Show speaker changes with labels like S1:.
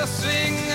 S1: the sing.